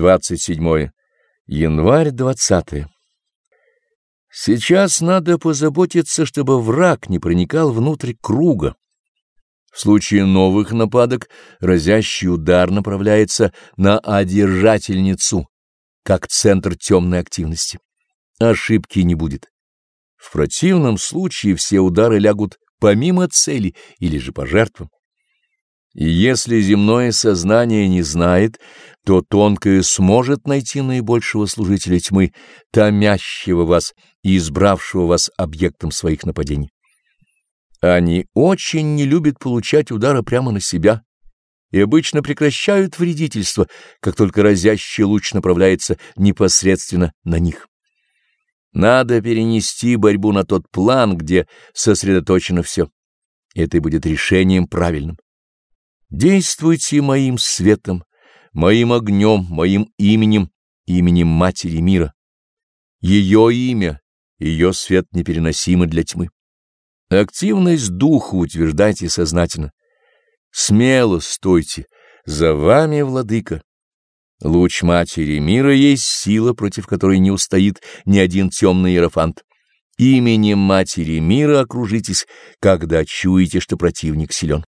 27 январь 20 Сейчас надо позаботиться, чтобы враг не проникал внутрь круга. В случае новых нападок разящий удар направляется на одержательницу, как центр темной активности. Ошибки не будет. В противном случае все удары лягут помимо цели или же по жертвам. И если земное сознание не знает, то тонкое сможет найти наибольшего служителя тьмы, томящего вас и избравшего вас объектом своих нападений. Они очень не любят получать удары прямо на себя и обычно прекращают вредительство, как только разящий луч направляется непосредственно на них. Надо перенести борьбу на тот план, где сосредоточено все. Это и будет решением правильным. Действуйте моим светом, моим огнем, моим именем, именем Матери мира. Ее имя, ее свет непереносимы для тьмы. Активность духа утверждайте сознательно. Смело стойте, за вами, владыка. Луч Матери мира есть сила, против которой не устоит ни один темный иерофант. Именем Матери мира окружитесь, когда чуете, что противник силен.